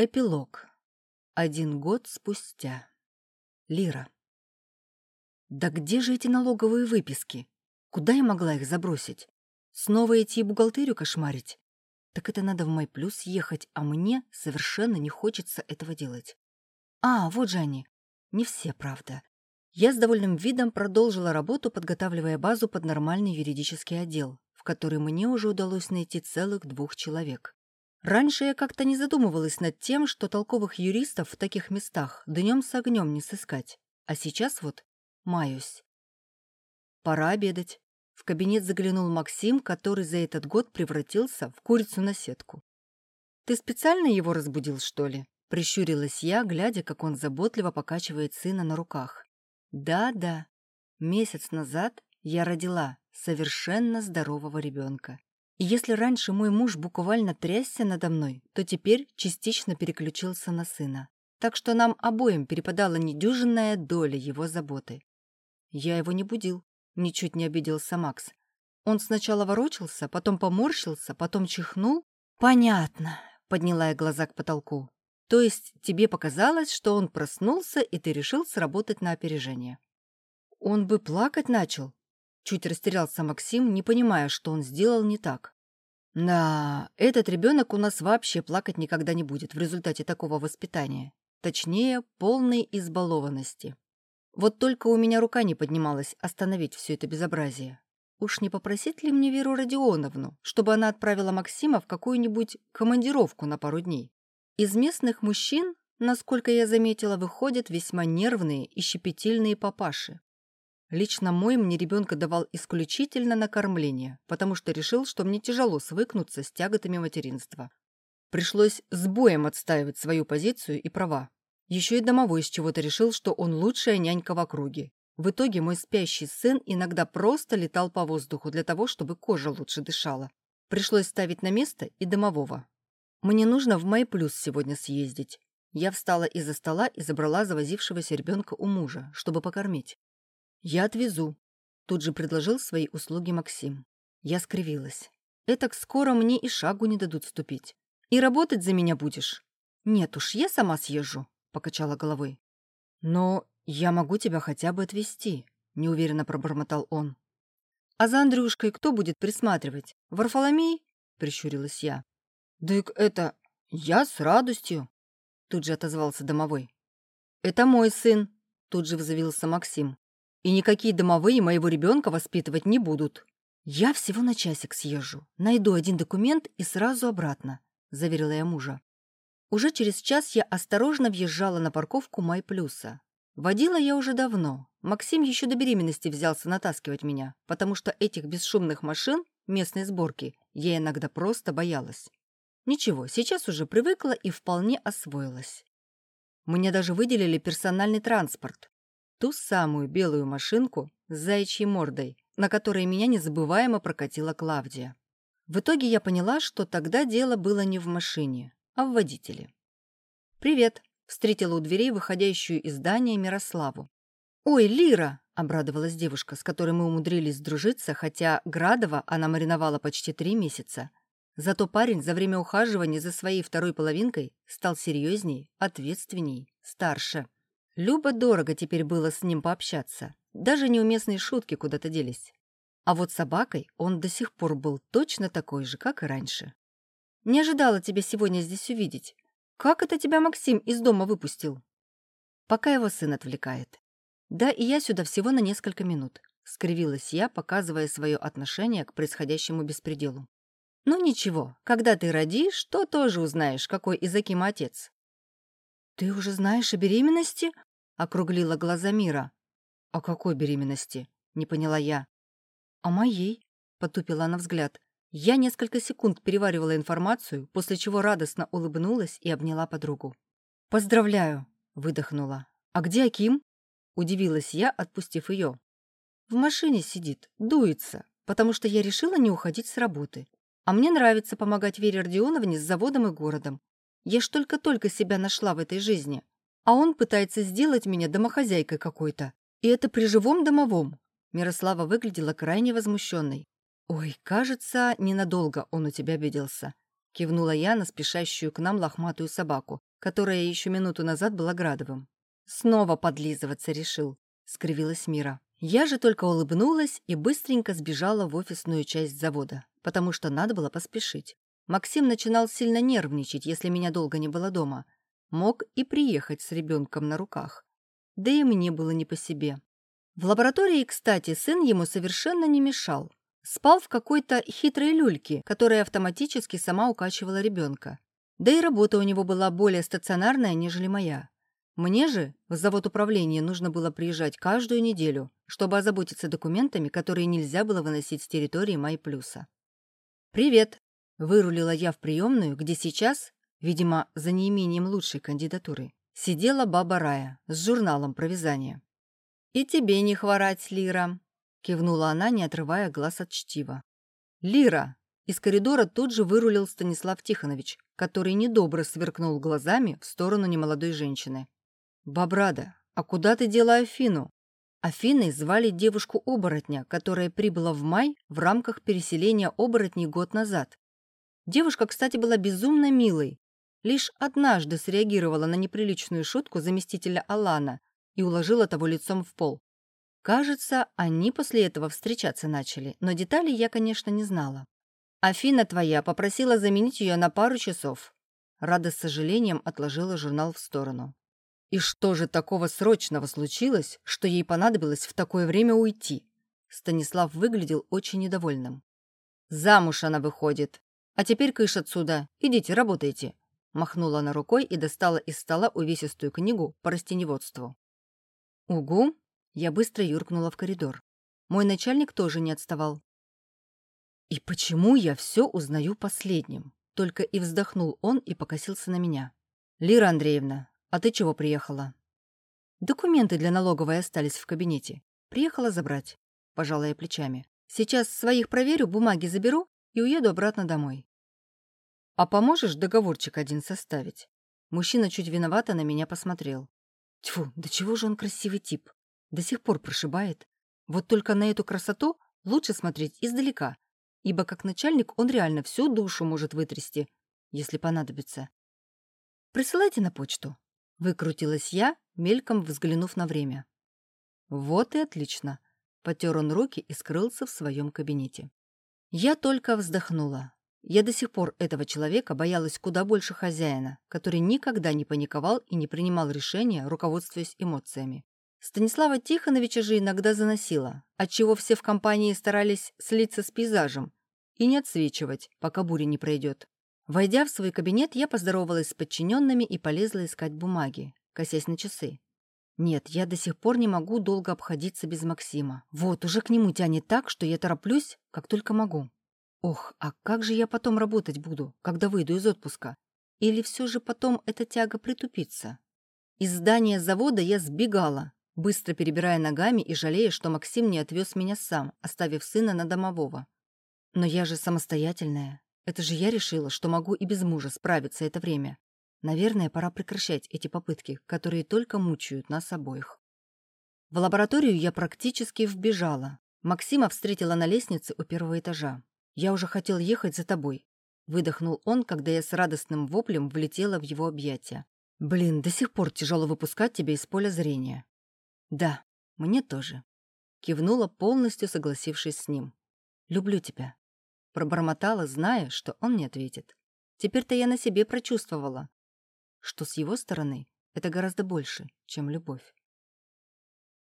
Эпилог. Один год спустя. Лира. Да где же эти налоговые выписки? Куда я могла их забросить? Снова идти бухгалтерию кошмарить? Так это надо в Май Плюс ехать, а мне совершенно не хочется этого делать. А, вот же они. Не все, правда. Я с довольным видом продолжила работу, подготавливая базу под нормальный юридический отдел, в который мне уже удалось найти целых двух человек. Раньше я как-то не задумывалась над тем, что толковых юристов в таких местах днем с огнем не сыскать. А сейчас вот маюсь. Пора обедать. В кабинет заглянул Максим, который за этот год превратился в курицу на сетку. «Ты специально его разбудил, что ли?» Прищурилась я, глядя, как он заботливо покачивает сына на руках. «Да-да, месяц назад я родила совершенно здорового ребенка. Если раньше мой муж буквально трясся надо мной, то теперь частично переключился на сына. Так что нам обоим перепадала недюжинная доля его заботы. Я его не будил, ничуть не обиделся Макс. Он сначала ворочался, потом поморщился, потом чихнул. «Понятно», — подняла я глаза к потолку. «То есть тебе показалось, что он проснулся, и ты решил сработать на опережение?» «Он бы плакать начал», Чуть растерялся Максим, не понимая, что он сделал не так. Да, этот ребенок у нас вообще плакать никогда не будет в результате такого воспитания. Точнее, полной избалованности. Вот только у меня рука не поднималась остановить все это безобразие. Уж не попросить ли мне Веру Родионовну, чтобы она отправила Максима в какую-нибудь командировку на пару дней? Из местных мужчин, насколько я заметила, выходят весьма нервные и щепетильные папаши. Лично мой мне ребенка давал исключительно на кормление, потому что решил, что мне тяжело свыкнуться с тяготами материнства. Пришлось с боем отстаивать свою позицию и права. Еще и домовой с чего-то решил, что он лучшая нянька в округе. В итоге мой спящий сын иногда просто летал по воздуху для того, чтобы кожа лучше дышала. Пришлось ставить на место и домового. Мне нужно в Май Плюс сегодня съездить. Я встала из-за стола и забрала завозившегося ребенка у мужа, чтобы покормить. «Я отвезу», — тут же предложил свои услуги Максим. Я скривилась. «Этак скоро мне и шагу не дадут ступить. И работать за меня будешь?» «Нет уж, я сама съезжу», — покачала головой. «Но я могу тебя хотя бы отвезти», — неуверенно пробормотал он. «А за Андрюшкой кто будет присматривать? Варфоломей?» — прищурилась я. «Дык это... я с радостью», — тут же отозвался домовой. «Это мой сын», — тут же взвился Максим и никакие домовые моего ребенка воспитывать не будут. Я всего на часик съезжу, найду один документ и сразу обратно», — заверила я мужа. Уже через час я осторожно въезжала на парковку Май Плюса. Водила я уже давно. Максим еще до беременности взялся натаскивать меня, потому что этих бесшумных машин местной сборки я иногда просто боялась. Ничего, сейчас уже привыкла и вполне освоилась. Мне даже выделили персональный транспорт, Ту самую белую машинку с заячьей мордой, на которой меня незабываемо прокатила Клавдия. В итоге я поняла, что тогда дело было не в машине, а в водителе. «Привет», — встретила у дверей выходящую из здания Мирославу. «Ой, Лира!» — обрадовалась девушка, с которой мы умудрились сдружиться, хотя Градова она мариновала почти три месяца. Зато парень за время ухаживания за своей второй половинкой стал серьезней, ответственней, старше. Любо дорого теперь было с ним пообщаться. Даже неуместные шутки куда-то делись. А вот собакой он до сих пор был точно такой же, как и раньше. «Не ожидала тебя сегодня здесь увидеть. Как это тебя Максим из дома выпустил?» Пока его сын отвлекает. Да, и я сюда всего на несколько минут. Скривилась я, показывая свое отношение к происходящему беспределу. «Ну ничего, когда ты родишь, то тоже узнаешь, какой из Акима отец». «Ты уже знаешь о беременности?» Округлила глаза Мира. «О какой беременности?» — не поняла я. «О моей», — потупила она взгляд. Я несколько секунд переваривала информацию, после чего радостно улыбнулась и обняла подругу. «Поздравляю!» — выдохнула. «А где Аким?» — удивилась я, отпустив ее. «В машине сидит, дуется, потому что я решила не уходить с работы. А мне нравится помогать Вере Родионовне с заводом и городом. Я ж только-только себя нашла в этой жизни а он пытается сделать меня домохозяйкой какой-то. И это при живом домовом. Мирослава выглядела крайне возмущенной. «Ой, кажется, ненадолго он у тебя обиделся», — кивнула я на спешащую к нам лохматую собаку, которая еще минуту назад была Градовым. Снова подлизываться решил, скривилась Мира. Я же только улыбнулась и быстренько сбежала в офисную часть завода, потому что надо было поспешить. Максим начинал сильно нервничать, если меня долго не было дома. Мог и приехать с ребенком на руках. Да и мне было не по себе. В лаборатории, кстати, сын ему совершенно не мешал. Спал в какой-то хитрой люльке, которая автоматически сама укачивала ребенка. Да и работа у него была более стационарная, нежели моя. Мне же в завод управления нужно было приезжать каждую неделю, чтобы озаботиться документами, которые нельзя было выносить с территории Майплюса. «Привет!» Вырулила я в приемную, где сейчас, видимо, за неимением лучшей кандидатуры, сидела баба Рая с журналом про вязание. «И тебе не хворать, Лира!» — кивнула она, не отрывая глаз от чтива. «Лира!» Из коридора тут же вырулил Станислав Тихонович, который недобро сверкнул глазами в сторону немолодой женщины. «Бабрада, а куда ты дела Афину?» Афиной звали девушку-оборотня, которая прибыла в май в рамках переселения оборотней год назад. Девушка, кстати, была безумно милой. Лишь однажды среагировала на неприличную шутку заместителя Алана и уложила того лицом в пол. Кажется, они после этого встречаться начали, но деталей я, конечно, не знала. «Афина твоя попросила заменить ее на пару часов». Рада с сожалением отложила журнал в сторону. «И что же такого срочного случилось, что ей понадобилось в такое время уйти?» Станислав выглядел очень недовольным. «Замуж она выходит. «А теперь кыш отсюда. Идите, работайте». Махнула она рукой и достала из стола увесистую книгу по растеневодству. «Угу!» Я быстро юркнула в коридор. Мой начальник тоже не отставал. «И почему я все узнаю последним?» Только и вздохнул он и покосился на меня. «Лира Андреевна, а ты чего приехала?» «Документы для налоговой остались в кабинете. Приехала забрать», — пожала я плечами. «Сейчас своих проверю, бумаги заберу и уеду обратно домой. «А поможешь договорчик один составить?» Мужчина чуть виновато на меня посмотрел. Тьфу, да чего же он красивый тип. До сих пор прошибает. Вот только на эту красоту лучше смотреть издалека, ибо как начальник он реально всю душу может вытрясти, если понадобится. «Присылайте на почту», — выкрутилась я, мельком взглянув на время. «Вот и отлично», — потер он руки и скрылся в своем кабинете. Я только вздохнула. Я до сих пор этого человека боялась куда больше хозяина, который никогда не паниковал и не принимал решения, руководствуясь эмоциями. Станислава Тихоновича же иногда заносила, отчего все в компании старались слиться с пейзажем и не отсвечивать, пока буря не пройдет. Войдя в свой кабинет, я поздоровалась с подчиненными и полезла искать бумаги, косясь на часы. Нет, я до сих пор не могу долго обходиться без Максима. Вот, уже к нему тянет так, что я тороплюсь, как только могу. Ох, а как же я потом работать буду, когда выйду из отпуска? Или все же потом эта тяга притупится? Из здания завода я сбегала, быстро перебирая ногами и жалея, что Максим не отвез меня сам, оставив сына на домового. Но я же самостоятельная. Это же я решила, что могу и без мужа справиться это время. Наверное, пора прекращать эти попытки, которые только мучают нас обоих. В лабораторию я практически вбежала. Максима встретила на лестнице у первого этажа. «Я уже хотел ехать за тобой», — выдохнул он, когда я с радостным воплем влетела в его объятия. «Блин, до сих пор тяжело выпускать тебя из поля зрения». «Да, мне тоже», — кивнула, полностью согласившись с ним. «Люблю тебя», — пробормотала, зная, что он не ответит. Теперь-то я на себе прочувствовала, что с его стороны это гораздо больше, чем любовь.